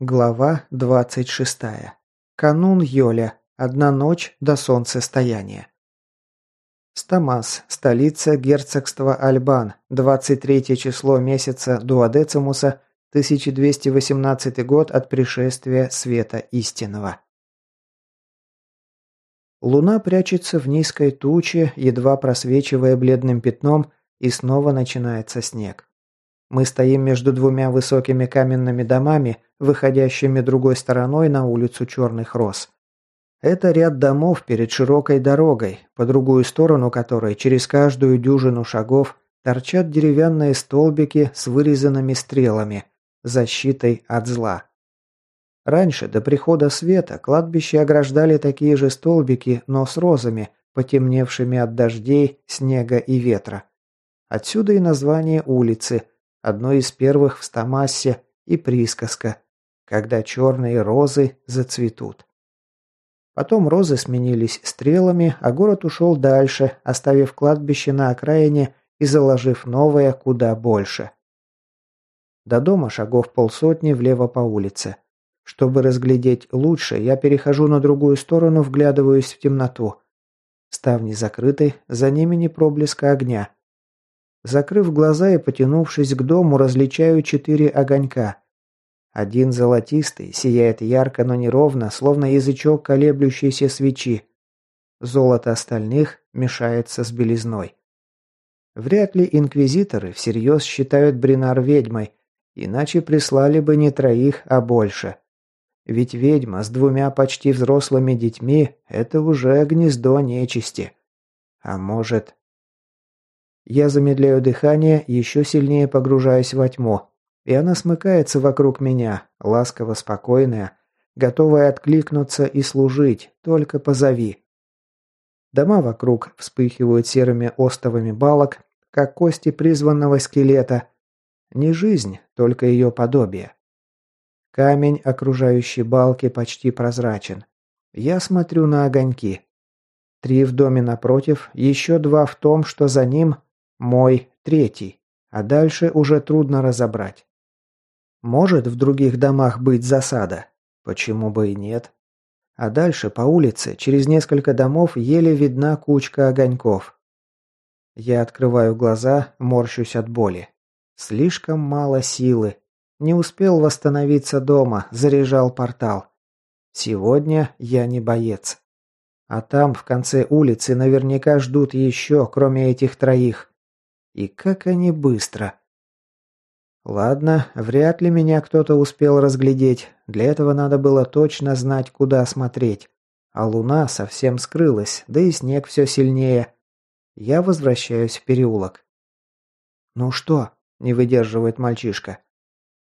Глава 26. Канун Йоля. Одна ночь до солнцестояния. Стамас, столица герцогства Альбан, 23 число месяца Дуадецимуса, 1218 год от пришествия света истинного. Луна прячется в низкой туче, едва просвечивая бледным пятном, и снова начинается снег. Мы стоим между двумя высокими каменными домами, выходящими другой стороной на улицу Черных Роз. Это ряд домов перед широкой дорогой, по другую сторону которой через каждую дюжину шагов торчат деревянные столбики с вырезанными стрелами, защитой от зла. Раньше, до прихода света, кладбище ограждали такие же столбики, но с розами, потемневшими от дождей, снега и ветра. Отсюда и название улицы – одной из первых в Стамассе и присказка, когда черные розы зацветут. Потом розы сменились стрелами, а город ушел дальше, оставив кладбище на окраине и заложив новое куда больше. До дома шагов полсотни влево по улице. Чтобы разглядеть лучше, я перехожу на другую сторону, вглядываюсь в темноту. Ставни закрыты, за ними не проблеска огня. Закрыв глаза и потянувшись к дому, различаю четыре огонька. Один золотистый, сияет ярко, но неровно, словно язычок колеблющейся свечи. Золото остальных мешается с белизной. Вряд ли инквизиторы всерьез считают Бринар ведьмой, иначе прислали бы не троих, а больше. Ведь ведьма с двумя почти взрослыми детьми – это уже гнездо нечисти. А может, я замедляю дыхание, еще сильнее погружаясь во тьму. И она смыкается вокруг меня, ласково спокойная, готовая откликнуться и служить, только позови. Дома вокруг вспыхивают серыми остовами балок, как кости призванного скелета. Не жизнь, только ее подобие. Камень, окружающий балки, почти прозрачен. Я смотрю на огоньки. Три в доме напротив, еще два в том, что за ним мой третий, а дальше уже трудно разобрать. Может в других домах быть засада? Почему бы и нет? А дальше по улице, через несколько домов, еле видна кучка огоньков. Я открываю глаза, морщусь от боли. Слишком мало силы. Не успел восстановиться дома, заряжал портал. Сегодня я не боец. А там, в конце улицы, наверняка ждут еще, кроме этих троих. И как они быстро. Ладно, вряд ли меня кто-то успел разглядеть. Для этого надо было точно знать, куда смотреть. А луна совсем скрылась, да и снег все сильнее. Я возвращаюсь в переулок. «Ну что?» – не выдерживает мальчишка.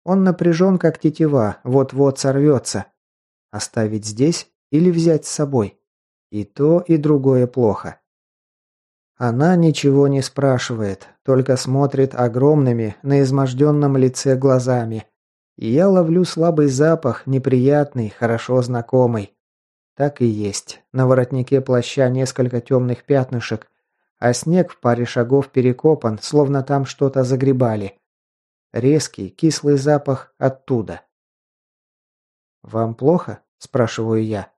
Он напряжен, как тетива, вот-вот сорвется. Оставить здесь или взять с собой? И то, и другое плохо. Она ничего не спрашивает, только смотрит огромными, на изможденном лице глазами. И я ловлю слабый запах, неприятный, хорошо знакомый. Так и есть. На воротнике плаща несколько темных пятнышек, а снег в паре шагов перекопан, словно там что-то загребали. Резкий, кислый запах оттуда. «Вам плохо?» – спрашиваю я.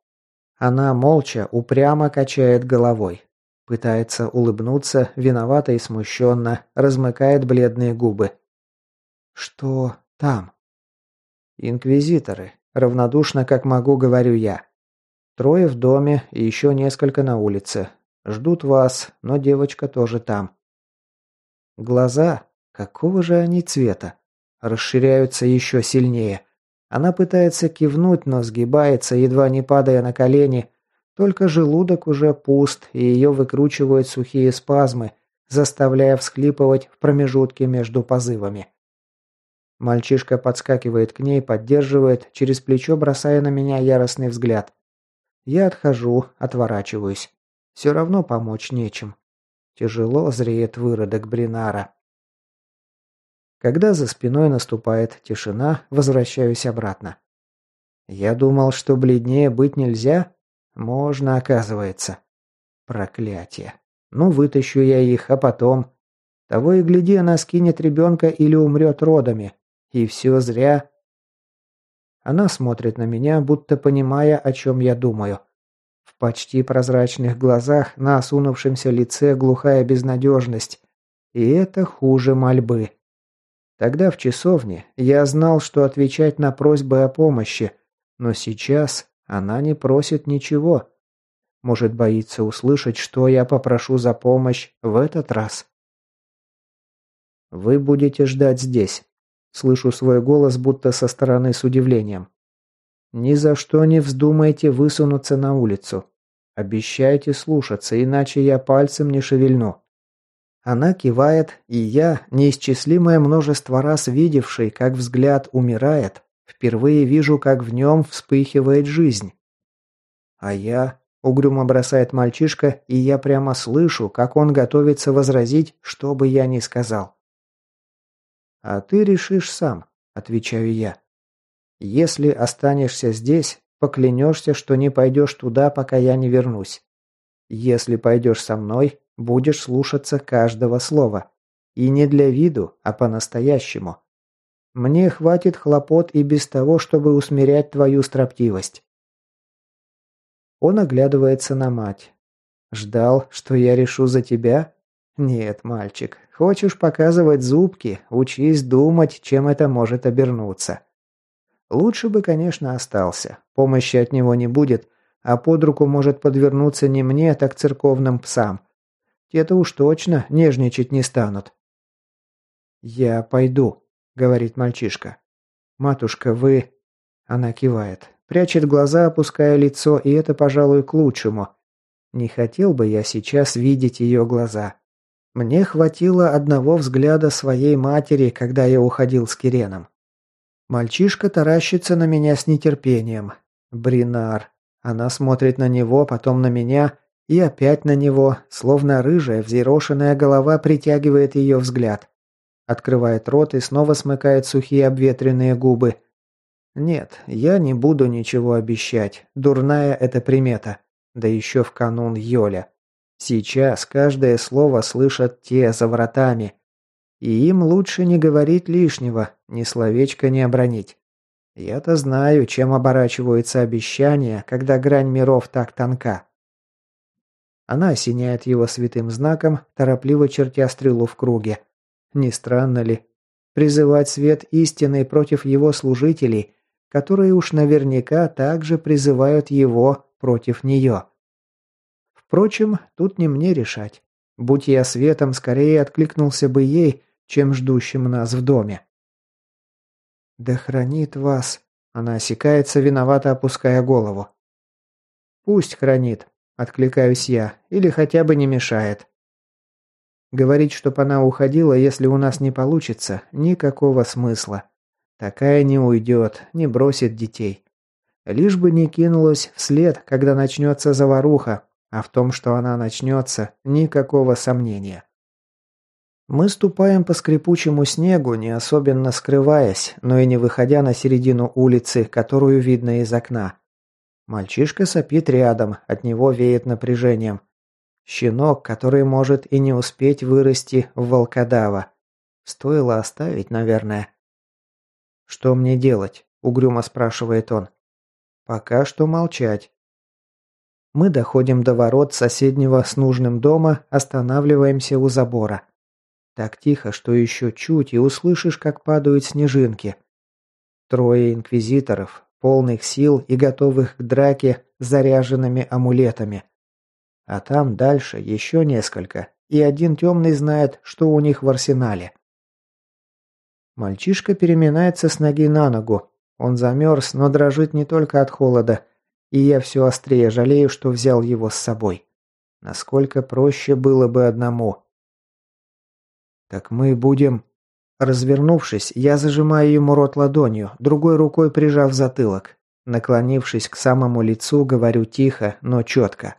Она молча, упрямо качает головой. Пытается улыбнуться, виновато и смущенно, размыкает бледные губы. «Что там?» «Инквизиторы. Равнодушно, как могу, говорю я. Трое в доме и еще несколько на улице. Ждут вас, но девочка тоже там». Глаза, какого же они цвета? Расширяются еще сильнее. Она пытается кивнуть, но сгибается, едва не падая на колени, только желудок уже пуст, и ее выкручивают сухие спазмы, заставляя всхлипывать в промежутке между позывами. Мальчишка подскакивает к ней, поддерживает, через плечо бросая на меня яростный взгляд. Я отхожу, отворачиваюсь. Все равно помочь нечем. Тяжело зреет выродок Бринара. Когда за спиной наступает тишина, возвращаюсь обратно. Я думал, что бледнее быть нельзя, можно, оказывается. Проклятие. Ну, вытащу я их, а потом... Того и гляди, она скинет ребенка или умрет родами. И все зря. Она смотрит на меня, будто понимая, о чем я думаю. В почти прозрачных глазах на осунувшемся лице глухая безнадежность. И это хуже мольбы. Тогда в часовне я знал, что отвечать на просьбы о помощи, но сейчас она не просит ничего. Может, боится услышать, что я попрошу за помощь в этот раз. «Вы будете ждать здесь», – слышу свой голос, будто со стороны с удивлением. «Ни за что не вздумайте высунуться на улицу. Обещайте слушаться, иначе я пальцем не шевельну». Она кивает, и я, неисчислимое множество раз видевший, как взгляд умирает, впервые вижу, как в нем вспыхивает жизнь. А я, угрюмо бросает мальчишка, и я прямо слышу, как он готовится возразить, что бы я ни сказал. «А ты решишь сам», – отвечаю я. «Если останешься здесь, поклянешься, что не пойдешь туда, пока я не вернусь. Если пойдешь со мной, Будешь слушаться каждого слова. И не для виду, а по-настоящему. Мне хватит хлопот и без того, чтобы усмирять твою строптивость. Он оглядывается на мать. Ждал, что я решу за тебя? Нет, мальчик, хочешь показывать зубки, учись думать, чем это может обернуться. Лучше бы, конечно, остался. Помощи от него не будет, а под руку может подвернуться не мне, так церковным псам. Те-то уж точно нежничать не станут. «Я пойду», — говорит мальчишка. «Матушка, вы...» Она кивает, прячет глаза, опуская лицо, и это, пожалуй, к лучшему. Не хотел бы я сейчас видеть ее глаза. Мне хватило одного взгляда своей матери, когда я уходил с Киреном. Мальчишка таращится на меня с нетерпением. Бринар. Она смотрит на него, потом на меня, и опять на него, словно рыжая, взъерошенная голова притягивает ее взгляд. Открывает рот и снова смыкает сухие обветренные губы. Нет, я не буду ничего обещать. Дурная это примета. Да еще в канун Йоля. Сейчас каждое слово слышат те за вратами. И им лучше не говорить лишнего, ни словечко не обронить. Я-то знаю, чем оборачиваются обещания, когда грань миров так тонка. Она осеняет его святым знаком, торопливо чертя стрелу в круге. Не странно ли? Призывать свет истины против его служителей, которые уж наверняка также призывают его против нее. Впрочем, тут не мне решать. Будь я светом, скорее откликнулся бы ей, чем ждущим нас в доме. «Да хранит вас!» Она осекается, виновато опуская голову. «Пусть хранит», Откликаюсь я. Или хотя бы не мешает. Говорить, чтоб она уходила, если у нас не получится, никакого смысла. Такая не уйдет, не бросит детей. Лишь бы не кинулась вслед, когда начнется заваруха, а в том, что она начнется, никакого сомнения. Мы ступаем по скрипучему снегу, не особенно скрываясь, но и не выходя на середину улицы, которую видно из окна. Мальчишка сопит рядом, от него веет напряжением. Щенок, который может и не успеть вырасти в волкодава. Стоило оставить, наверное. «Что мне делать?» – угрюмо спрашивает он. «Пока что молчать». Мы доходим до ворот соседнего с нужным дома, останавливаемся у забора. Так тихо, что еще чуть, и услышишь, как падают снежинки. Трое инквизиторов, полных сил и готовых к драке заряженными амулетами. А там дальше еще несколько, и один темный знает, что у них в арсенале. Мальчишка переминается с ноги на ногу. Он замерз, но дрожит не только от холода, и я все острее жалею, что взял его с собой. Насколько проще было бы одному. «Так мы будем...» Развернувшись, я зажимаю ему рот ладонью, другой рукой прижав затылок. Наклонившись к самому лицу, говорю тихо, но четко.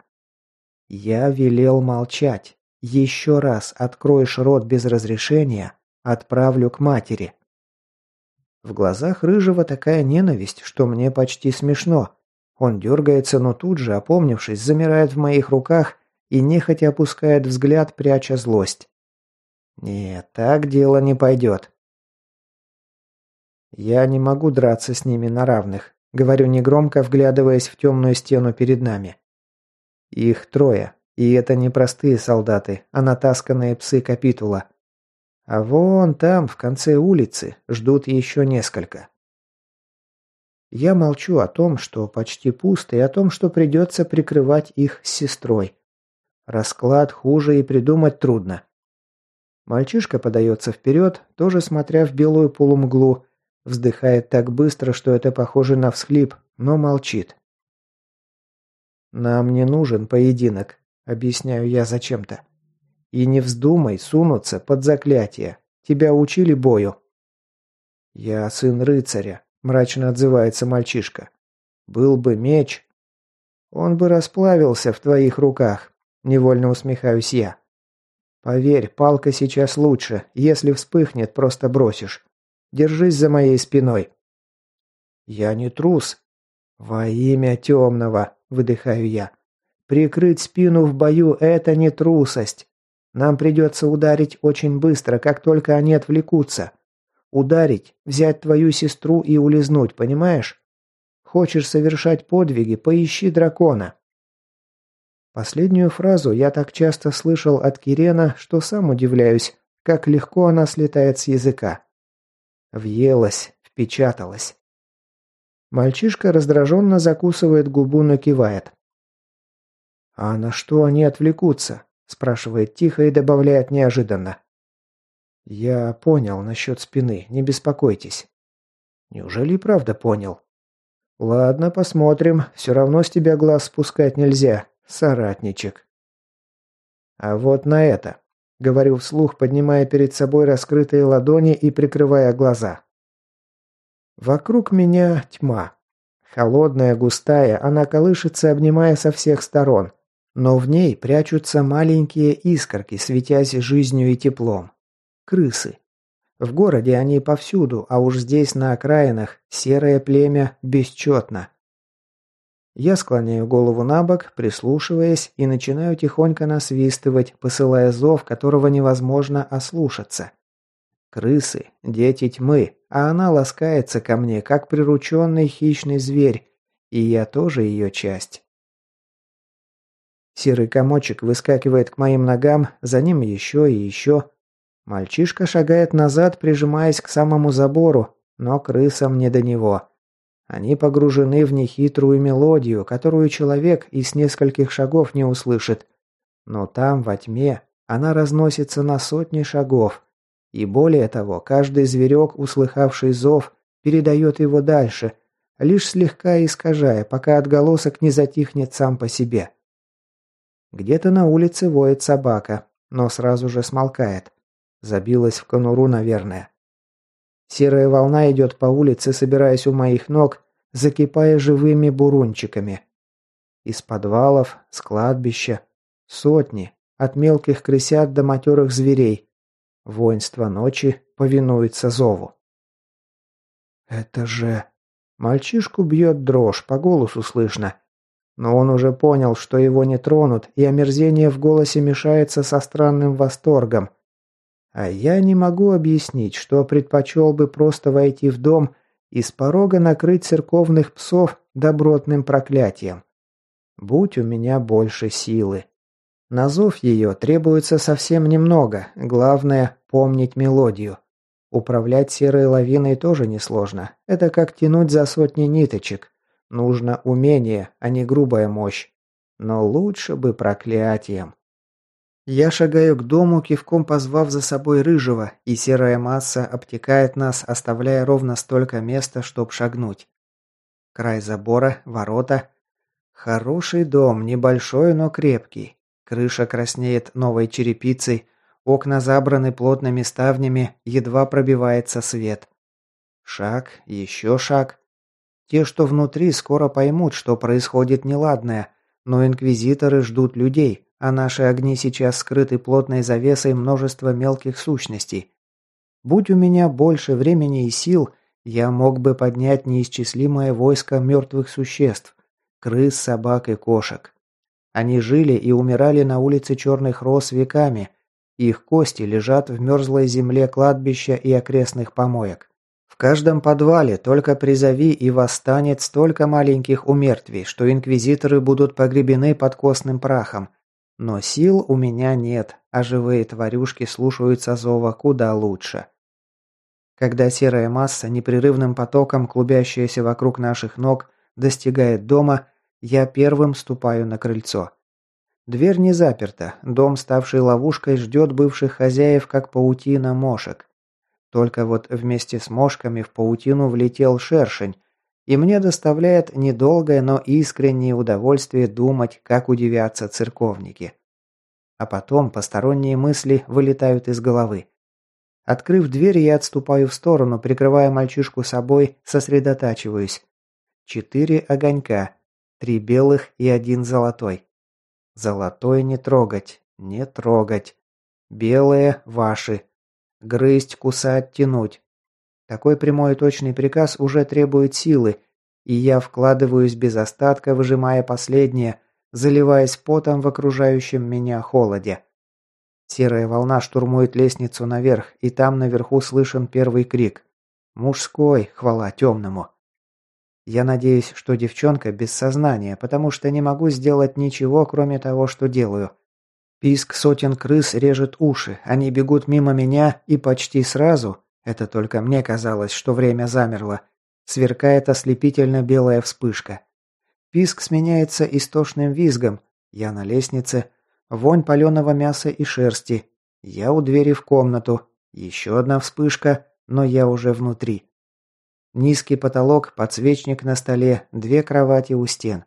«Я велел молчать. Еще раз откроешь рот без разрешения, отправлю к матери». В глазах Рыжего такая ненависть, что мне почти смешно. Он дергается, но тут же, опомнившись, замирает в моих руках и нехотя опускает взгляд, пряча злость. Нет, так дело не пойдет. Я не могу драться с ними на равных, говорю негромко, вглядываясь в темную стену перед нами. Их трое, и это не простые солдаты, а натасканные псы капитула. А вон там, в конце улицы, ждут еще несколько. Я молчу о том, что почти пусто, и о том, что придется прикрывать их с сестрой. Расклад хуже и придумать трудно. Мальчишка подается вперед, тоже смотря в белую полумглу, вздыхает так быстро, что это похоже на всхлип, но молчит. «Нам не нужен поединок», — объясняю я зачем-то. «И не вздумай сунуться под заклятие. Тебя учили бою». «Я сын рыцаря», – мрачно отзывается мальчишка. «Был бы меч...» «Он бы расплавился в твоих руках», – невольно усмехаюсь я. «Поверь, палка сейчас лучше. Если вспыхнет, просто бросишь. Держись за моей спиной». «Я не трус». «Во имя темного», – выдыхаю я. «Прикрыть спину в бою – это не трусость. Нам придется ударить очень быстро, как только они отвлекутся. Ударить, взять твою сестру и улизнуть, понимаешь? Хочешь совершать подвиги, поищи дракона. Последнюю фразу я так часто слышал от Кирена, что сам удивляюсь, как легко она слетает с языка. Въелась, впечаталась. Мальчишка раздраженно закусывает губу, но кивает. «А на что они отвлекутся?» – спрашивает тихо и добавляет неожиданно. «Я понял насчет спины, не беспокойтесь». «Неужели и правда понял?» «Ладно, посмотрим. Все равно с тебя глаз спускать нельзя, соратничек». «А вот на это», — говорю вслух, поднимая перед собой раскрытые ладони и прикрывая глаза. Вокруг меня тьма. Холодная, густая, она колышется, обнимая со всех сторон. Но в ней прячутся маленькие искорки, светясь жизнью и теплом крысы. В городе они повсюду, а уж здесь на окраинах серое племя бесчетно. Я склоняю голову на бок, прислушиваясь, и начинаю тихонько насвистывать, посылая зов, которого невозможно ослушаться. Крысы, дети тьмы, а она ласкается ко мне, как прирученный хищный зверь, и я тоже ее часть. Серый комочек выскакивает к моим ногам, за ним еще и еще. Мальчишка шагает назад, прижимаясь к самому забору, но крысам не до него. Они погружены в нехитрую мелодию, которую человек и с нескольких шагов не услышит. Но там, во тьме, она разносится на сотни шагов. И более того, каждый зверек, услыхавший зов, передает его дальше, лишь слегка искажая, пока отголосок не затихнет сам по себе. Где-то на улице воет собака, но сразу же смолкает. Забилась в конуру, наверное. Серая волна идет по улице, собираясь у моих ног, закипая живыми бурунчиками. Из подвалов, с кладбища. Сотни, от мелких крысят до матерых зверей. Воинство ночи повинуется зову. «Это же...» Мальчишку бьет дрожь, по голосу слышно. Но он уже понял, что его не тронут, и омерзение в голосе мешается со странным восторгом. А я не могу объяснить, что предпочел бы просто войти в дом и с порога накрыть церковных псов добротным проклятием. Будь у меня больше силы. На зов ее требуется совсем немного, главное – помнить мелодию. Управлять серой лавиной тоже несложно. Это как тянуть за сотни ниточек. Нужно умение, а не грубая мощь. Но лучше бы проклятием. Я шагаю к дому, кивком позвав за собой рыжего, и серая масса обтекает нас, оставляя ровно столько места, чтоб шагнуть. Край забора, ворота. Хороший дом, небольшой, но крепкий. Крыша краснеет новой черепицей, окна забраны плотными ставнями, едва пробивается свет. Шаг, еще шаг. Те, что внутри, скоро поймут, что происходит неладное, но инквизиторы ждут людей, а наши огни сейчас скрыты плотной завесой множества мелких сущностей. Будь у меня больше времени и сил, я мог бы поднять неисчислимое войско мертвых существ – крыс, собак и кошек. Они жили и умирали на улице Черных Роз веками, их кости лежат в мерзлой земле кладбища и окрестных помоек. В каждом подвале только призови и восстанет столько маленьких умертвий, что инквизиторы будут погребены под костным прахом. Но сил у меня нет, а живые тварюшки слушаются зова куда лучше. Когда серая масса, непрерывным потоком клубящаяся вокруг наших ног, достигает дома, я первым ступаю на крыльцо. Дверь не заперта, дом, ставший ловушкой, ждет бывших хозяев, как паутина мошек. Только вот вместе с мошками в паутину влетел шершень, и мне доставляет недолгое, но искреннее удовольствие думать, как удивятся церковники. А потом посторонние мысли вылетают из головы. Открыв дверь, я отступаю в сторону, прикрывая мальчишку собой, сосредотачиваюсь. Четыре огонька, три белых и один золотой. Золотой не трогать, не трогать. Белые ваши. Грызть, кусать, тянуть. Такой прямой и точный приказ уже требует силы, и я вкладываюсь без остатка, выжимая последнее, заливаясь потом в окружающем меня холоде. Серая волна штурмует лестницу наверх, и там наверху слышен первый крик. Мужской, хвала темному. Я надеюсь, что девчонка без сознания, потому что не могу сделать ничего, кроме того, что делаю. Писк сотен крыс режет уши, они бегут мимо меня, и почти сразу, это только мне казалось, что время замерло, сверкает ослепительно белая вспышка. Писк сменяется истошным визгом. Я на лестнице, Вонь паленого мяса и шерсти. Я у двери в комнату. Еще одна вспышка, но я уже внутри. Низкий потолок, подсвечник на столе, две кровати у стен.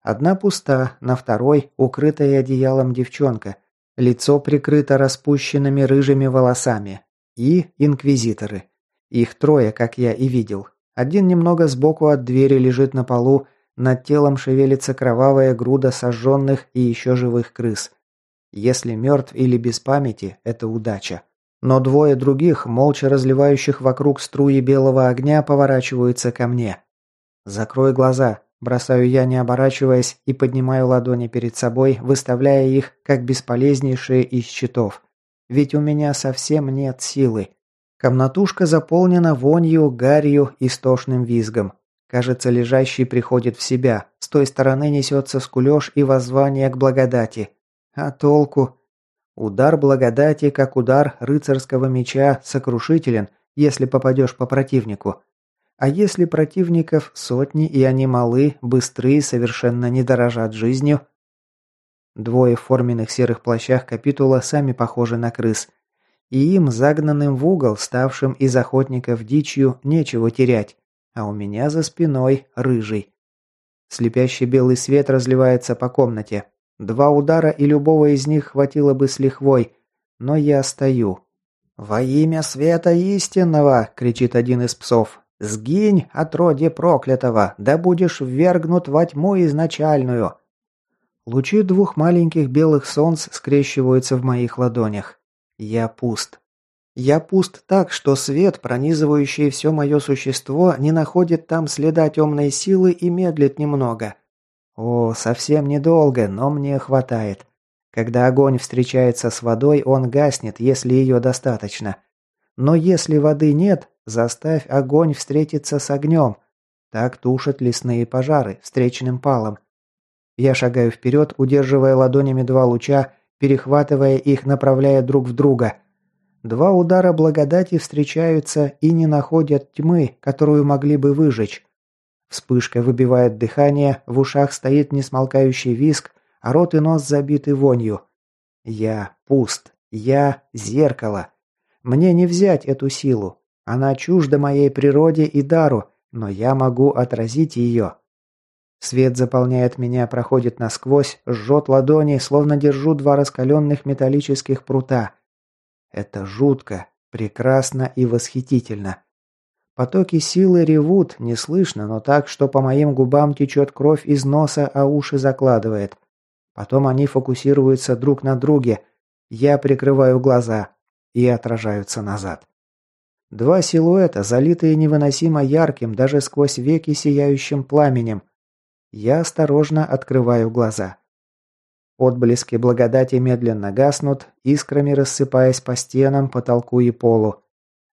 Одна пуста, на второй укрытая одеялом девчонка. Лицо прикрыто распущенными рыжими волосами. И инквизиторы. Их трое, как я и видел. Один немного сбоку от двери лежит на полу, над телом шевелится кровавая груда сожженных и еще живых крыс. Если мертв или без памяти – это удача. Но двое других, молча разливающих вокруг струи белого огня, поворачиваются ко мне. «Закрой глаза», – бросаю я, не оборачиваясь, и поднимаю ладони перед собой, выставляя их как бесполезнейшие из щитов. Ведь у меня совсем нет силы. Комнатушка заполнена вонью, гарью и стошным визгом. Кажется, лежащий приходит в себя. С той стороны несется скулеж и воззвание к благодати. А толку? Удар благодати, как удар рыцарского меча, сокрушителен, если попадешь по противнику. А если противников сотни и они малы, быстрые, совершенно не дорожат жизнью? Двое в форменных серых плащах капитула сами похожи на крыс. И им, загнанным в угол, ставшим из охотников дичью, нечего терять. А у меня за спиной рыжий. Слепящий белый свет разливается по комнате. Два удара и любого из них хватило бы с лихвой, но я стою. «Во имя света истинного!» – кричит один из псов. «Сгинь, отродье проклятого, да будешь ввергнут во тьму изначальную!» Лучи двух маленьких белых солнц скрещиваются в моих ладонях. Я пуст. Я пуст так, что свет, пронизывающий все мое существо, не находит там следа темной силы и медлит немного. О, совсем недолго, но мне хватает. Когда огонь встречается с водой, он гаснет, если ее достаточно. Но если воды нет, заставь огонь встретиться с огнем. Так тушат лесные пожары встречным палом. Я шагаю вперед, удерживая ладонями два луча, перехватывая их, направляя друг в друга. Два удара благодати встречаются и не находят тьмы, которую могли бы выжечь. Вспышка выбивает дыхание, в ушах стоит несмолкающий виск, а рот и нос забиты вонью. Я пуст. Я зеркало. Мне не взять эту силу. Она чужда моей природе и дару, но я могу отразить ее. Свет заполняет меня, проходит насквозь, жжет ладони, словно держу два раскаленных металлических прута. Это жутко, прекрасно и восхитительно. Потоки силы ревут, не слышно, но так, что по моим губам течет кровь из носа, а уши закладывает. Потом они фокусируются друг на друге. Я прикрываю глаза и отражаются назад. Два силуэта, залитые невыносимо ярким, даже сквозь веки сияющим пламенем. Я осторожно открываю глаза. Отблески благодати медленно гаснут, искрами рассыпаясь по стенам, потолку и полу.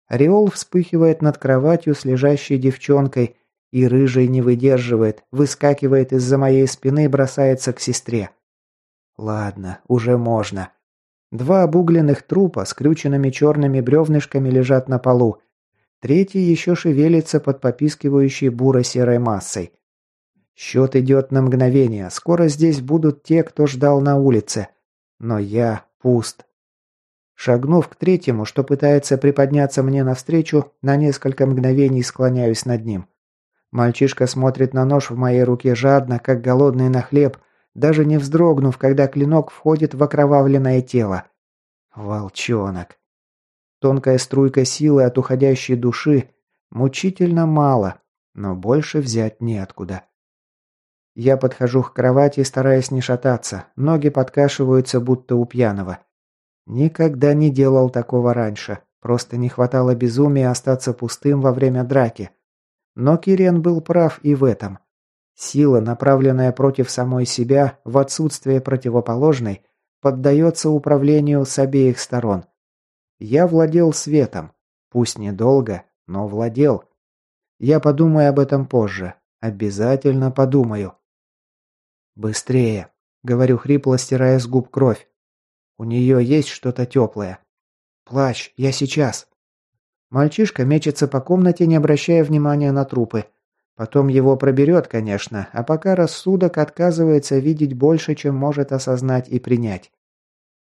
Ореол вспыхивает над кроватью с лежащей девчонкой, и рыжий не выдерживает, выскакивает из-за моей спины и бросается к сестре. Ладно, уже можно. Два обугленных трупа с крюченными черными бревнышками лежат на полу. Третий еще шевелится под попискивающей буро-серой массой. Счет идет на мгновение. Скоро здесь будут те, кто ждал на улице. Но я пуст. Шагнув к третьему, что пытается приподняться мне навстречу, на несколько мгновений склоняюсь над ним. Мальчишка смотрит на нож в моей руке жадно, как голодный на хлеб, даже не вздрогнув, когда клинок входит в окровавленное тело. Волчонок. Тонкая струйка силы от уходящей души мучительно мало, но больше взять неоткуда. Я подхожу к кровати, стараясь не шататься, ноги подкашиваются, будто у пьяного. Никогда не делал такого раньше, просто не хватало безумия остаться пустым во время драки. Но Кириан был прав и в этом. Сила, направленная против самой себя, в отсутствие противоположной, поддается управлению с обеих сторон. Я владел светом. Пусть недолго, но владел. Я подумаю об этом позже. Обязательно подумаю. «Быстрее!» — говорю хрипло, стирая с губ кровь. «У нее есть что-то теплое». «Плащ, я сейчас!» Мальчишка мечется по комнате, не обращая внимания на трупы. Потом его проберет, конечно, а пока рассудок отказывается видеть больше, чем может осознать и принять.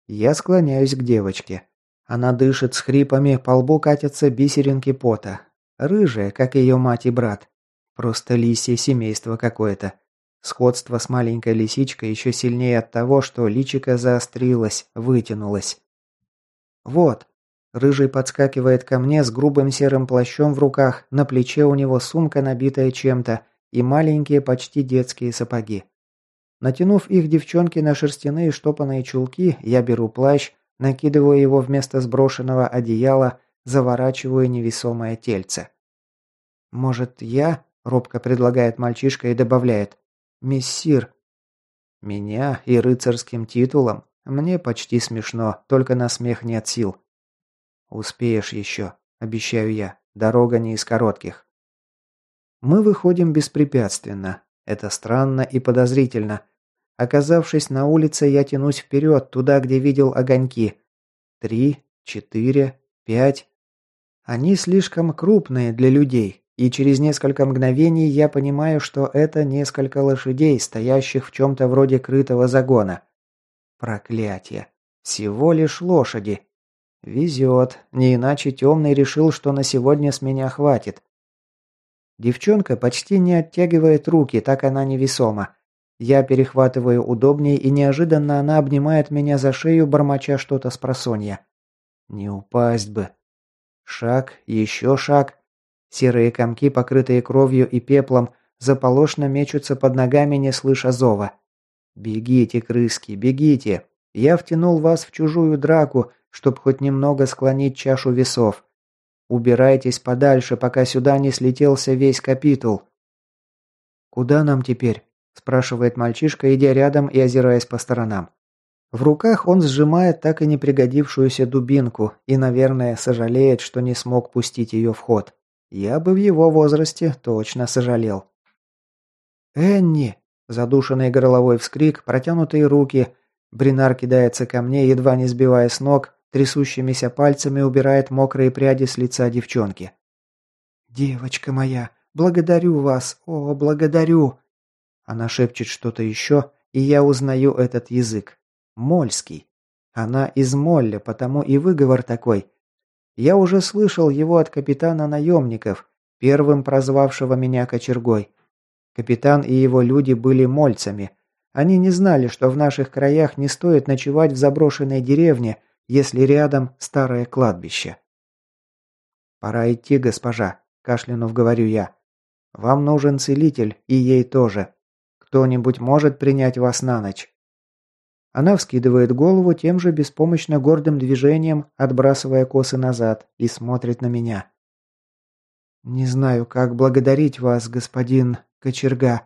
Я склоняюсь к девочке. Она дышит с хрипами, по лбу катятся бисеринки пота. Рыжая, как ее мать и брат. Просто лисье семейство какое-то. Сходство с маленькой лисичкой еще сильнее от того, что личико заострилось, вытянулось. «Вот», Рыжий подскакивает ко мне с грубым серым плащом в руках, на плече у него сумка, набитая чем-то, и маленькие, почти детские сапоги. Натянув их девчонки на шерстяные штопанные чулки, я беру плащ, накидываю его вместо сброшенного одеяла, заворачиваю невесомое тельце. «Может, я?» – робко предлагает мальчишка и добавляет. «Мессир». «Меня и рыцарским титулом? Мне почти смешно, только на смех нет сил». «Успеешь еще», – обещаю я. «Дорога не из коротких». Мы выходим беспрепятственно. Это странно и подозрительно. Оказавшись на улице, я тянусь вперед, туда, где видел огоньки. Три, четыре, пять. Они слишком крупные для людей, и через несколько мгновений я понимаю, что это несколько лошадей, стоящих в чем-то вроде крытого загона. Проклятие. Всего лишь лошади. Везет. Не иначе темный решил, что на сегодня с меня хватит. Девчонка почти не оттягивает руки, так она невесома. Я перехватываю удобнее, и неожиданно она обнимает меня за шею, бормоча что-то с просонья. Не упасть бы. Шаг, еще шаг. Серые комки, покрытые кровью и пеплом, заполошно мечутся под ногами, не слыша зова. «Бегите, крыски, бегите! Я втянул вас в чужую драку, чтобы хоть немного склонить чашу весов. Убирайтесь подальше, пока сюда не слетелся весь капитул. Куда нам теперь? спрашивает мальчишка, идя рядом и озираясь по сторонам. В руках он сжимает так и не пригодившуюся дубинку и, наверное, сожалеет, что не смог пустить ее в ход. Я бы в его возрасте точно сожалел. «Энни!» – задушенный горловой вскрик, протянутые руки. Бринар кидается ко мне, едва не сбивая с ног, Трясущимися пальцами убирает мокрые пряди с лица девчонки. «Девочка моя, благодарю вас, о, благодарю!» Она шепчет что-то еще, и я узнаю этот язык. Мольский. Она из Молля, потому и выговор такой. Я уже слышал его от капитана наемников, первым прозвавшего меня кочергой. Капитан и его люди были мольцами. Они не знали, что в наших краях не стоит ночевать в заброшенной деревне, если рядом старое кладбище. «Пора идти, госпожа», – кашлянув говорю я. «Вам нужен целитель, и ей тоже. Кто-нибудь может принять вас на ночь?» Она вскидывает голову тем же беспомощно гордым движением, отбрасывая косы назад, и смотрит на меня. «Не знаю, как благодарить вас, господин Кочерга.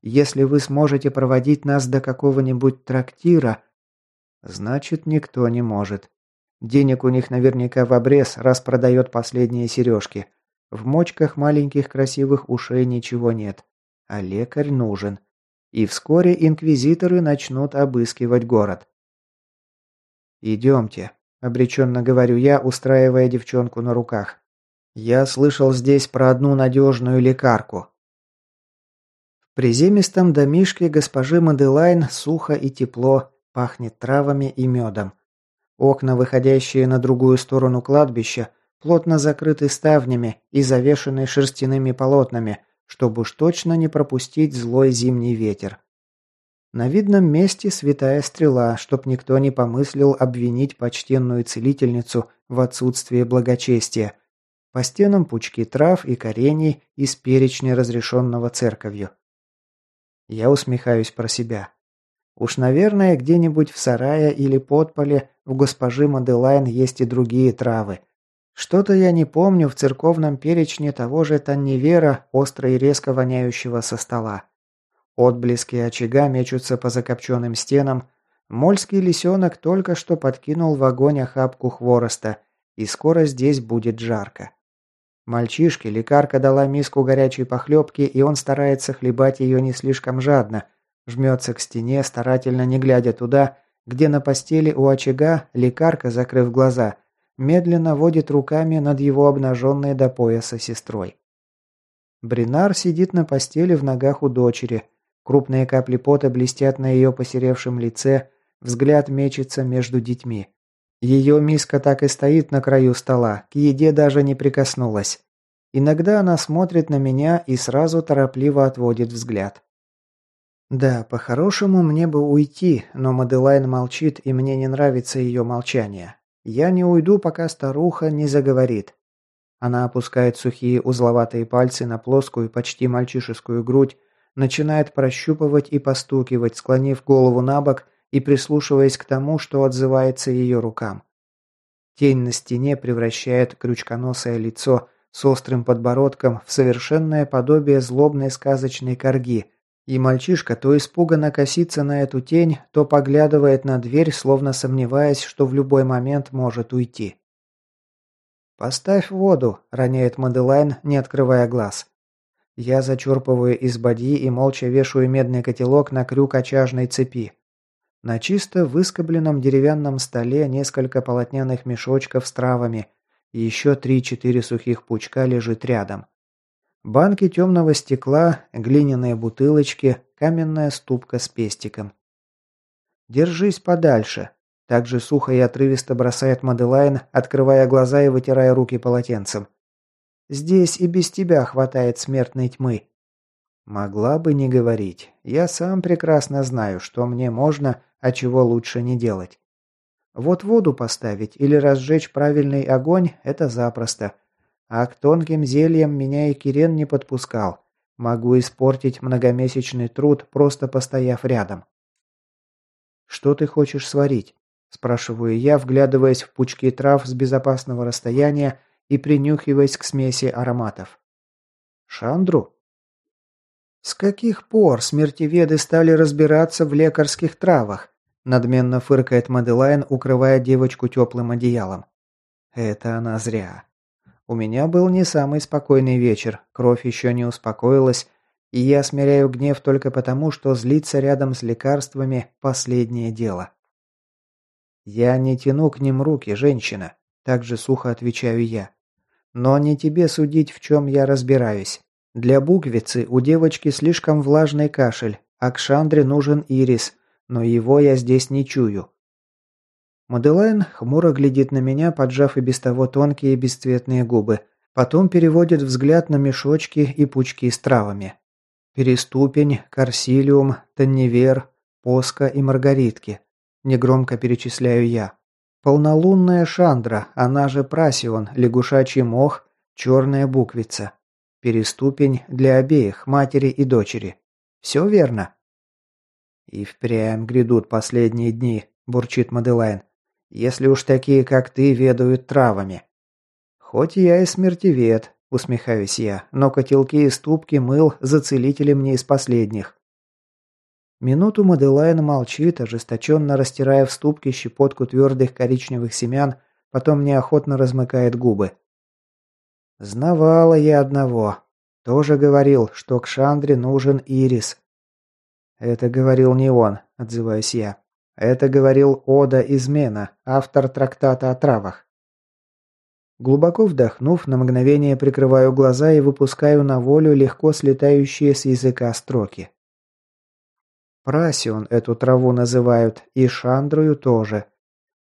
Если вы сможете проводить нас до какого-нибудь трактира, Значит, никто не может. Денег у них наверняка в обрез, раз продает последние сережки. В мочках маленьких красивых ушей ничего нет. А лекарь нужен. И вскоре инквизиторы начнут обыскивать город. «Идемте», – обреченно говорю я, устраивая девчонку на руках. «Я слышал здесь про одну надежную лекарку». В приземистом домишке госпожи Маделайн сухо и тепло, пахнет травами и медом. Окна, выходящие на другую сторону кладбища, плотно закрыты ставнями и завешены шерстяными полотнами, чтобы уж точно не пропустить злой зимний ветер. На видном месте святая стрела, чтоб никто не помыслил обвинить почтенную целительницу в отсутствии благочестия. По стенам пучки трав и корений из перечня, разрешенного церковью. Я усмехаюсь про себя. Уж, наверное, где-нибудь в сарае или подполе в госпожи Маделайн есть и другие травы. Что-то я не помню в церковном перечне того же Таннивера, остро и резко воняющего со стола. Отблески очага мечутся по закопченным стенам. Мольский лисенок только что подкинул в огонь охапку хвороста, и скоро здесь будет жарко. Мальчишке лекарка дала миску горячей похлебки, и он старается хлебать ее не слишком жадно. Жмется к стене, старательно не глядя туда, где на постели у очага лекарка, закрыв глаза, медленно водит руками над его обнаженной до пояса сестрой. Бринар сидит на постели в ногах у дочери, Крупные капли пота блестят на ее посеревшем лице, взгляд мечется между детьми. Ее миска так и стоит на краю стола, к еде даже не прикоснулась. Иногда она смотрит на меня и сразу торопливо отводит взгляд. Да, по-хорошему мне бы уйти, но Маделайн молчит, и мне не нравится ее молчание. Я не уйду, пока старуха не заговорит. Она опускает сухие узловатые пальцы на плоскую, почти мальчишескую грудь, начинает прощупывать и постукивать, склонив голову на бок и прислушиваясь к тому, что отзывается ее рукам. Тень на стене превращает крючконосое лицо с острым подбородком в совершенное подобие злобной сказочной корги, и мальчишка то испуганно косится на эту тень, то поглядывает на дверь, словно сомневаясь, что в любой момент может уйти. «Поставь воду», – роняет Маделайн, не открывая глаз. Я зачерпываю из бадьи и молча вешаю медный котелок на крюк очажной цепи. На чисто выскобленном деревянном столе несколько полотняных мешочков с травами и еще три-четыре сухих пучка лежит рядом. Банки темного стекла, глиняные бутылочки, каменная ступка с пестиком. «Держись подальше», – также сухо и отрывисто бросает Маделайн, открывая глаза и вытирая руки полотенцем. Здесь и без тебя хватает смертной тьмы». Могла бы не говорить. Я сам прекрасно знаю, что мне можно, а чего лучше не делать. Вот воду поставить или разжечь правильный огонь – это запросто. А к тонким зельям меня и Кирен не подпускал. Могу испортить многомесячный труд, просто постояв рядом. «Что ты хочешь сварить?» – спрашиваю я, вглядываясь в пучки трав с безопасного расстояния и принюхиваясь к смеси ароматов. Шандру? С каких пор смертеведы стали разбираться в лекарских травах? Надменно фыркает Маделайн, укрывая девочку теплым одеялом. Это она зря. У меня был не самый спокойный вечер, кровь еще не успокоилась, и я смиряю гнев только потому, что злиться рядом с лекарствами – последнее дело. Я не тяну к ним руки, женщина. Также сухо отвечаю я. Но не тебе судить, в чем я разбираюсь. Для буквицы у девочки слишком влажный кашель, а к Шандре нужен ирис, но его я здесь не чую. Маделайн хмуро глядит на меня, поджав и без того тонкие бесцветные губы. Потом переводит взгляд на мешочки и пучки с травами. Переступень, корсилиум, тонневер, поска и маргаритки. Негромко перечисляю я. Полнолунная шандра, она же прасион, лягушачий мох, черная буквица. Переступень для обеих, матери и дочери. Все верно? И впрямь грядут последние дни, бурчит Маделайн. Если уж такие, как ты, ведают травами. Хоть я и смертевед, усмехаюсь я, но котелки и ступки мыл за целителем не из последних. Минуту Маделайн молчит, ожесточенно растирая в ступке щепотку твердых коричневых семян, потом неохотно размыкает губы. Знавала я одного. Тоже говорил, что к Шандре нужен Ирис. Это говорил не он, отзываюсь я. Это говорил Ода Измена, автор трактата о травах. Глубоко вдохнув, на мгновение прикрываю глаза и выпускаю на волю легко слетающие с языка строки. Прасион эту траву называют, и шандрую тоже.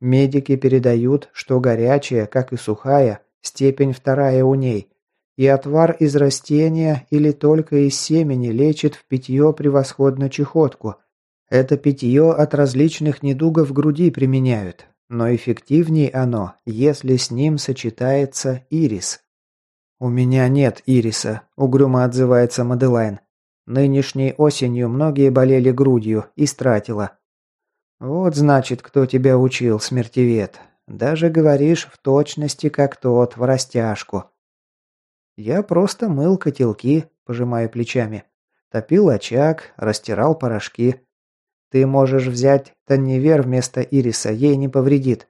Медики передают, что горячая, как и сухая, степень вторая у ней, и отвар из растения или только из семени лечит в питье превосходно чехотку. Это питье от различных недугов груди применяют, но эффективней оно, если с ним сочетается ирис. «У меня нет ириса», – угрюмо отзывается Маделайн. «Нынешней осенью многие болели грудью и стратила. Вот значит, кто тебя учил, смертевед. Даже говоришь в точности, как тот, в растяжку. Я просто мыл котелки, пожимая плечами. Топил очаг, растирал порошки. Ты можешь взять Таннивер вместо Ириса, ей не повредит.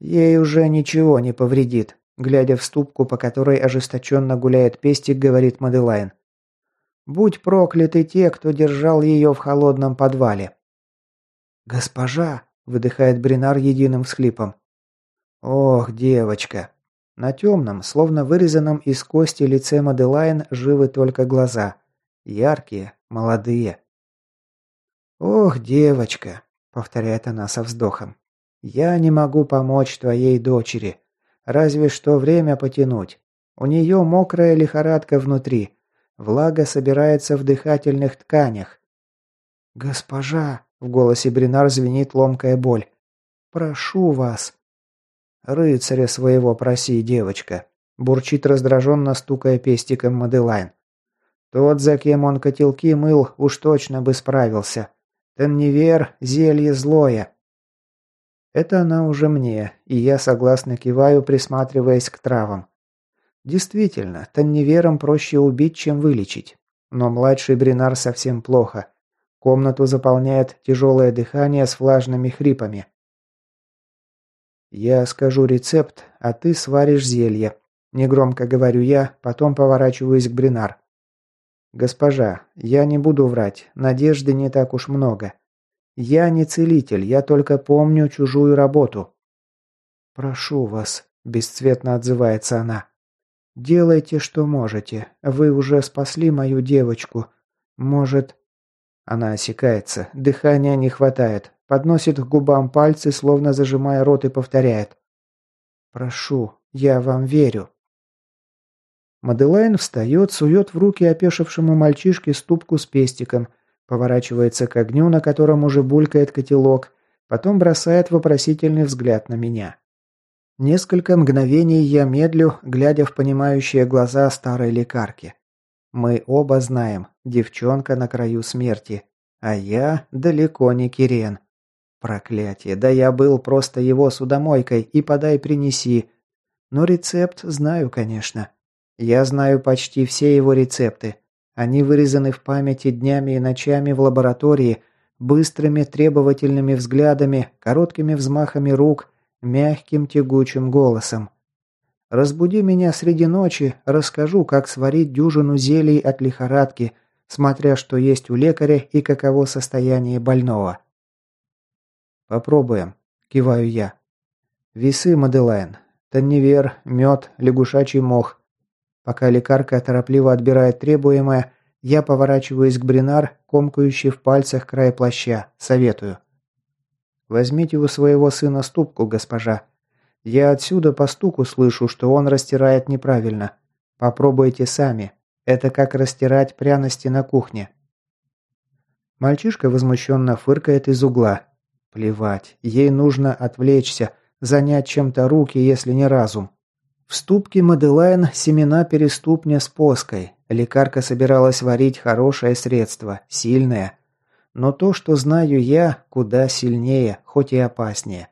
Ей уже ничего не повредит, глядя в ступку, по которой ожесточенно гуляет пестик, говорит Маделайн. Будь прокляты те, кто держал ее в холодном подвале. «Госпожа!» – выдыхает Бринар единым всхлипом. «Ох, девочка!» На темном, словно вырезанном из кости лице Маделайн живы только глаза. Яркие, молодые. «Ох, девочка!» – повторяет она со вздохом. «Я не могу помочь твоей дочери. Разве что время потянуть. У нее мокрая лихорадка внутри. Влага собирается в дыхательных тканях». «Госпожа!» – в голосе Бринар звенит ломкая боль. «Прошу вас!» «Рыцаря своего проси, девочка», – бурчит раздраженно, стукая пестиком Маделайн. «Тот, за кем он котелки мыл, уж точно бы справился. Теннивер – зелье злое». Это она уже мне, и я согласно киваю, присматриваясь к травам. Действительно, Таннивером проще убить, чем вылечить. Но младший Бринар совсем плохо. Комнату заполняет тяжелое дыхание с влажными хрипами. «Я скажу рецепт, а ты сваришь зелье», – негромко говорю я, потом поворачиваюсь к Бринар. «Госпожа, я не буду врать, надежды не так уж много. Я не целитель, я только помню чужую работу». «Прошу вас», – бесцветно отзывается она. «Делайте, что можете. Вы уже спасли мою девочку. Может...» Она осекается, дыхания не хватает, подносит к губам пальцы, словно зажимая рот и повторяет. «Прошу, я вам верю». Маделайн встает, сует в руки опешившему мальчишке ступку с пестиком, поворачивается к огню, на котором уже булькает котелок, потом бросает вопросительный взгляд на меня. Несколько мгновений я медлю, глядя в понимающие глаза старой лекарки. Мы оба знаем, девчонка на краю смерти, а я далеко не Кирен. Проклятие, да я был просто его судомойкой и подай принеси. Но рецепт знаю, конечно. Я знаю почти все его рецепты. Они вырезаны в памяти днями и ночами в лаборатории, быстрыми требовательными взглядами, короткими взмахами рук, мягким тягучим голосом. Разбуди меня среди ночи, расскажу, как сварить дюжину зелий от лихорадки, смотря что есть у лекаря и каково состояние больного. «Попробуем», – киваю я. «Весы, Маделайн. Таннивер, мед, лягушачий мох». Пока лекарка торопливо отбирает требуемое, я поворачиваюсь к Бринар, комкающий в пальцах край плаща. Советую. «Возьмите у своего сына ступку, госпожа. Я отсюда по стуку слышу, что он растирает неправильно. Попробуйте сами. Это как растирать пряности на кухне». Мальчишка возмущенно фыркает из угла. Плевать, ей нужно отвлечься, занять чем-то руки, если не разум. В ступке Маделайн семена переступня с поской. Лекарка собиралась варить хорошее средство, сильное. Но то, что знаю я, куда сильнее, хоть и опаснее.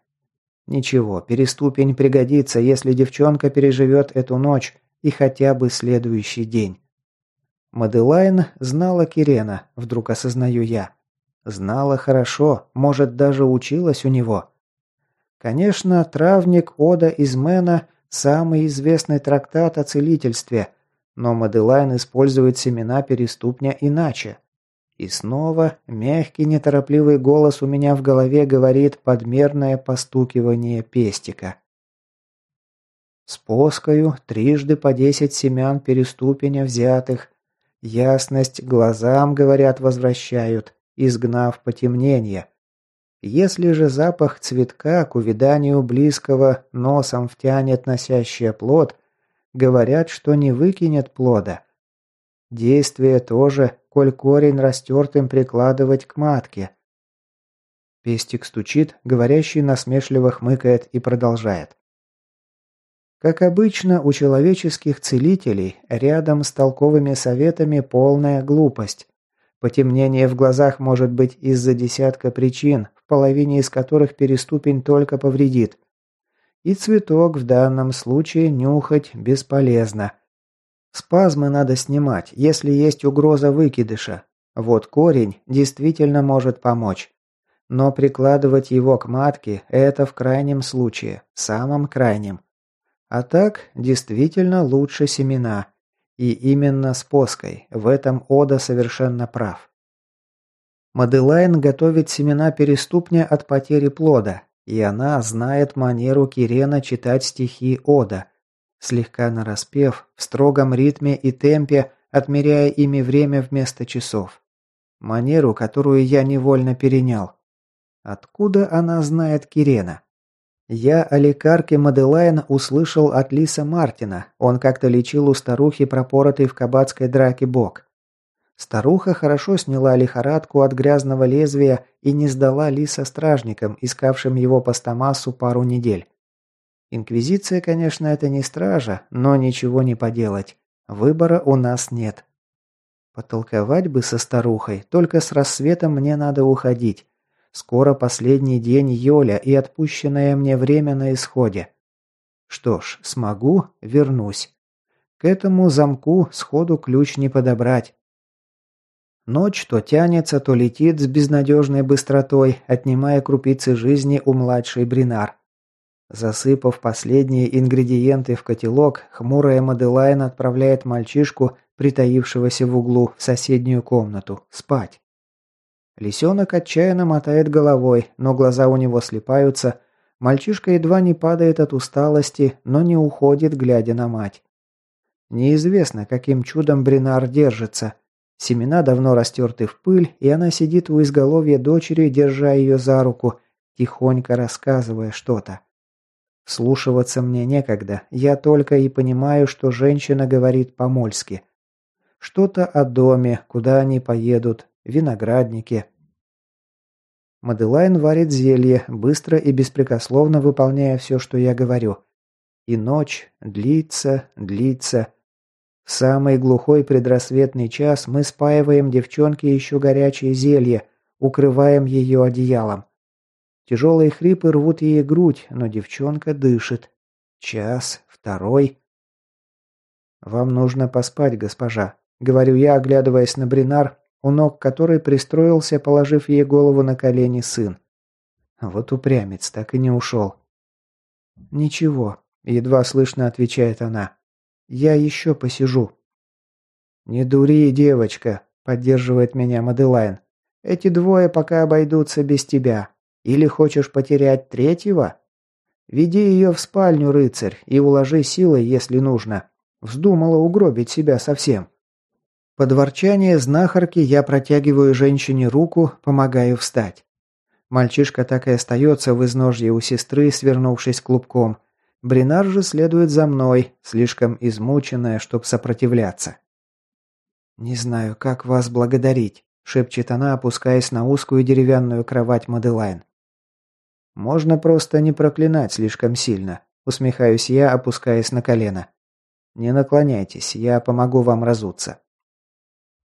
Ничего, переступень пригодится, если девчонка переживет эту ночь и хотя бы следующий день. Маделайн знала Кирена, вдруг осознаю я. Знала хорошо, может, даже училась у него. Конечно, травник Ода из Мэна – самый известный трактат о целительстве, но Маделайн использует семена переступня иначе. И снова мягкий неторопливый голос у меня в голове говорит подмерное постукивание пестика. С трижды по десять семян переступеня взятых. Ясность глазам, говорят, возвращают, изгнав потемнение. Если же запах цветка к увиданию близкого носом втянет носящее плод, говорят, что не выкинет плода. Действие тоже, коль корень растертым прикладывать к матке. Пестик стучит, говорящий насмешливо хмыкает и продолжает. Как обычно, у человеческих целителей рядом с толковыми советами полная глупость. Потемнение в глазах может быть из-за десятка причин, половине из которых переступень только повредит. И цветок в данном случае нюхать бесполезно. Спазмы надо снимать, если есть угроза выкидыша. Вот корень действительно может помочь. Но прикладывать его к матке – это в крайнем случае, самом крайнем. А так, действительно лучше семена. И именно с поской, в этом Ода совершенно прав. Маделайн готовит семена переступня от потери плода, и она знает манеру Кирена читать стихи Ода, слегка нараспев, в строгом ритме и темпе, отмеряя ими время вместо часов. Манеру, которую я невольно перенял. Откуда она знает Кирена? Я о лекарке Маделайн услышал от Лиса Мартина. Он как-то лечил у старухи пропоротый в кабацкой драке бок. Старуха хорошо сняла лихорадку от грязного лезвия и не сдала Лиса стражникам, искавшим его по стамасу пару недель. Инквизиция, конечно, это не стража, но ничего не поделать. Выбора у нас нет. Потолковать бы со старухой, только с рассветом мне надо уходить. Скоро последний день Йоля и отпущенное мне время на исходе. Что ж, смогу, вернусь. К этому замку сходу ключ не подобрать. Ночь то тянется, то летит с безнадежной быстротой, отнимая крупицы жизни у младшей Бринар. Засыпав последние ингредиенты в котелок, хмурая Маделайн отправляет мальчишку, притаившегося в углу, в соседнюю комнату, спать. Лисенок отчаянно мотает головой, но глаза у него слепаются. Мальчишка едва не падает от усталости, но не уходит, глядя на мать. Неизвестно, каким чудом Бринар держится – Семена давно растерты в пыль, и она сидит у изголовья дочери, держа ее за руку, тихонько рассказывая что-то. Слушиваться мне некогда, я только и понимаю, что женщина говорит по-мольски. Что-то о доме, куда они поедут, винограднике. Маделайн варит зелье, быстро и беспрекословно выполняя все, что я говорю. И ночь длится, длится, самый глухой предрассветный час мы спаиваем девчонке еще горячее зелье, укрываем ее одеялом. Тяжелые хрипы рвут ей грудь, но девчонка дышит. Час, второй. «Вам нужно поспать, госпожа», — говорю я, оглядываясь на Бринар, у ног которой пристроился, положив ей голову на колени сын. Вот упрямец, так и не ушел. «Ничего», — едва слышно отвечает она. Я еще посижу». «Не дури, девочка», — поддерживает меня Маделайн. «Эти двое пока обойдутся без тебя. Или хочешь потерять третьего? Веди ее в спальню, рыцарь, и уложи силой, если нужно. Вздумала угробить себя совсем». Под ворчание знахарки я протягиваю женщине руку, помогаю встать. Мальчишка так и остается в изножье у сестры, свернувшись клубком, Бринар же следует за мной, слишком измученная, чтобы сопротивляться. «Не знаю, как вас благодарить», – шепчет она, опускаясь на узкую деревянную кровать Маделайн. «Можно просто не проклинать слишком сильно», – усмехаюсь я, опускаясь на колено. «Не наклоняйтесь, я помогу вам разуться».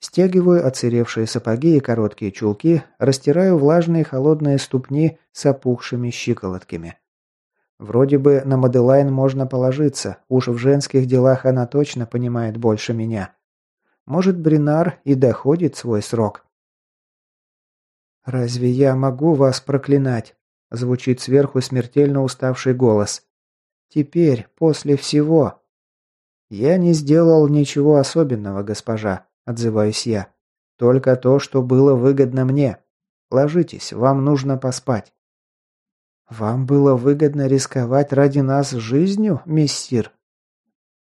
Стягиваю оцеревшие сапоги и короткие чулки, растираю влажные холодные ступни с опухшими щиколотками. Вроде бы на Маделайн можно положиться, уж в женских делах она точно понимает больше меня. Может, Бринар и доходит свой срок. «Разве я могу вас проклинать?» звучит сверху смертельно уставший голос. Теперь, после всего. Я не сделал ничего особенного, госпожа, отзываюсь я. Только то, что было выгодно мне. Ложитесь, вам нужно поспать. Вам было выгодно рисковать ради нас жизнью, миссир?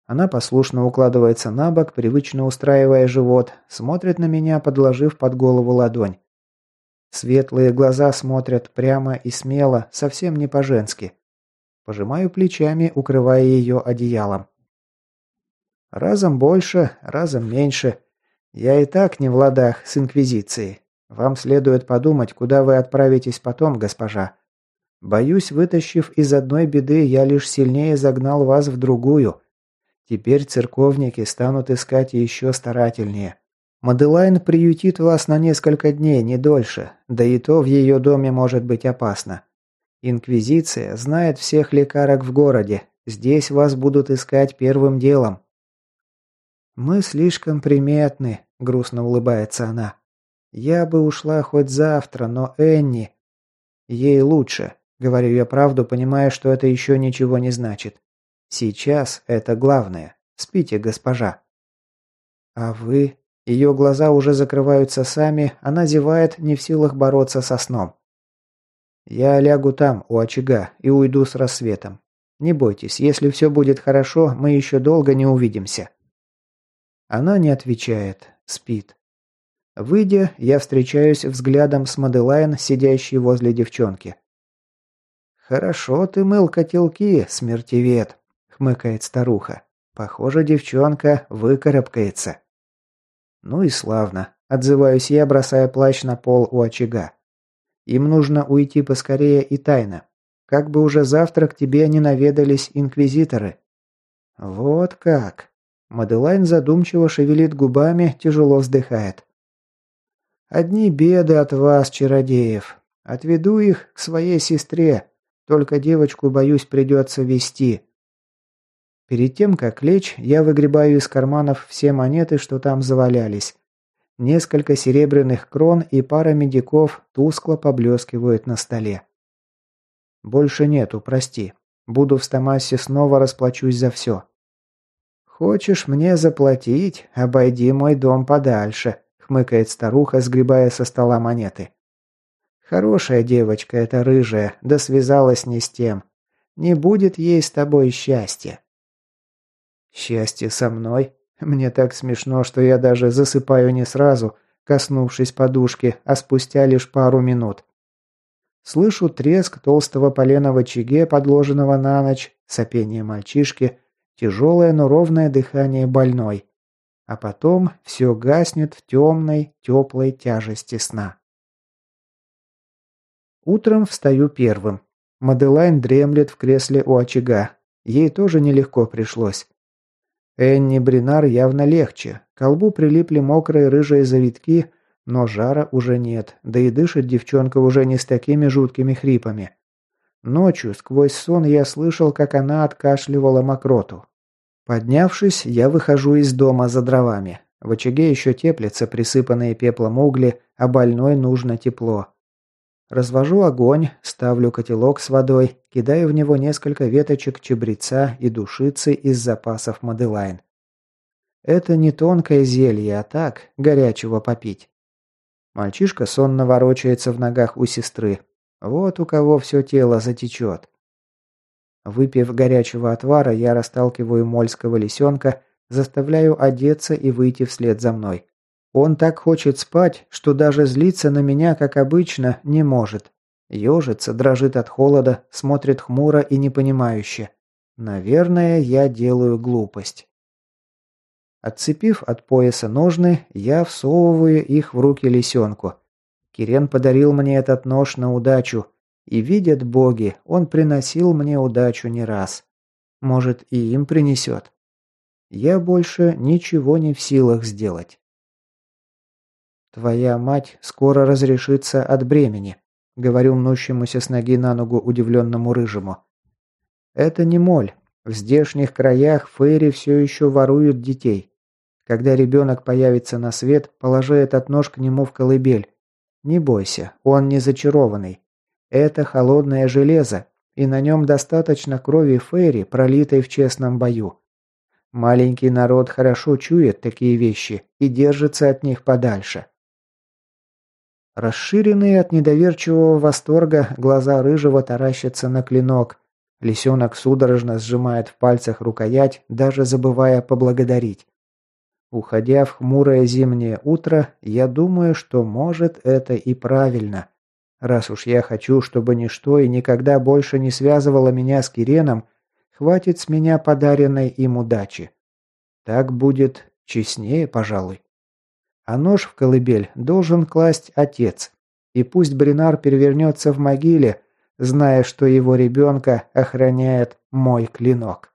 Она послушно укладывается на бок, привычно устраивая живот, смотрит на меня, подложив под голову ладонь. Светлые глаза смотрят прямо и смело, совсем не по-женски. Пожимаю плечами, укрывая ее одеялом. Разом больше, разом меньше. Я и так не в ладах с Инквизицией. Вам следует подумать, куда вы отправитесь потом, госпожа. Боюсь, вытащив из одной беды, я лишь сильнее загнал вас в другую. Теперь церковники станут искать еще старательнее. Маделайн приютит вас на несколько дней, не дольше, да и то в ее доме может быть опасно. Инквизиция знает всех лекарок в городе, здесь вас будут искать первым делом. «Мы слишком приметны», – грустно улыбается она. «Я бы ушла хоть завтра, но Энни...» «Ей лучше», – говорю я правду, понимая, что это еще ничего не значит. Сейчас это главное. Спите, госпожа. А вы? Ее глаза уже закрываются сами, она зевает, не в силах бороться со сном. Я лягу там, у очага, и уйду с рассветом. Не бойтесь, если все будет хорошо, мы еще долго не увидимся. Она не отвечает, спит. Выйдя, я встречаюсь взглядом с Маделайн, сидящей возле девчонки. «Хорошо ты мыл котелки, смертевед», хмыкает старуха. Похоже, девчонка выкарабкается. Ну и славно. Отзываюсь я, бросая плащ на пол у очага. Им нужно уйти поскорее и тайно. Как бы уже завтра к тебе не наведались инквизиторы. Вот как. Маделайн задумчиво шевелит губами, тяжело вздыхает. Одни беды от вас, чародеев. Отведу их к своей сестре. Только девочку, боюсь, придется вести. Перед тем, как лечь, я выгребаю из карманов все монеты, что там завалялись. Несколько серебряных крон и пара медиков тускло поблескивают на столе. Больше нету, прости. Буду в Стамасе снова расплачусь за все. Хочешь мне заплатить? Обойди мой дом подальше, хмыкает старуха, сгребая со стола монеты. Хорошая девочка эта рыжая, да связалась не с тем. Не будет ей с тобой счастья. Счастье со мной? Мне так смешно, что я даже засыпаю не сразу, коснувшись подушки, а спустя лишь пару минут. Слышу треск толстого полена в очаге, подложенного на ночь, сопение мальчишки, тяжелое, но ровное дыхание больной. А потом все гаснет в темной, теплой тяжести сна. Утром встаю первым. Маделайн дремлет в кресле у очага. Ей тоже нелегко пришлось. Энни Бринар явно легче. К колбу прилипли мокрые рыжие завитки, но жара уже нет, да и дышит девчонка уже не с такими жуткими хрипами. Ночью сквозь сон я слышал, как она откашливала мокроту. Поднявшись, я выхожу из дома за дровами. В очаге еще теплятся присыпанные пеплом угли, а больной нужно тепло. Развожу огонь, ставлю котелок с водой, кидаю в него несколько веточек чебреца и душицы из запасов Маделайн. Это не тонкое зелье, а так, горячего попить. Мальчишка сонно ворочается в ногах у сестры. Вот у кого все тело затечет. Выпив горячего отвара, я расталкиваю мольского лисенка, заставляю одеться и выйти вслед за мной. Он так хочет спать, что даже злиться на меня, как обычно, не может. Ёжится, дрожит от холода, смотрит хмуро и непонимающе. Наверное, я делаю глупость. Отцепив от пояса ножны, я всовываю их в руки лисенку. Кирен подарил мне этот нож на удачу, и видят боги, он приносил мне удачу не раз. Может, и им принесет. Я больше ничего не в силах сделать. «Твоя мать скоро разрешится от бремени», — говорю мнущемуся с ноги на ногу удивленному рыжему. «Это не моль. В здешних краях фейри все еще воруют детей. Когда ребенок появится на свет, положи этот нож к нему в колыбель. Не бойся, он не зачарованный. Это холодное железо, и на нем достаточно крови Фейри, пролитой в честном бою. Маленький народ хорошо чует такие вещи и держится от них подальше. Расширенные от недоверчивого восторга, глаза рыжего таращатся на клинок. Лисенок судорожно сжимает в пальцах рукоять, даже забывая поблагодарить. Уходя в хмурое зимнее утро, я думаю, что может это и правильно. Раз уж я хочу, чтобы ничто и никогда больше не связывало меня с Киреном, хватит с меня подаренной им удачи. Так будет честнее, пожалуй. А нож в колыбель должен класть отец. И пусть Бринар перевернется в могиле, зная, что его ребенка охраняет мой клинок.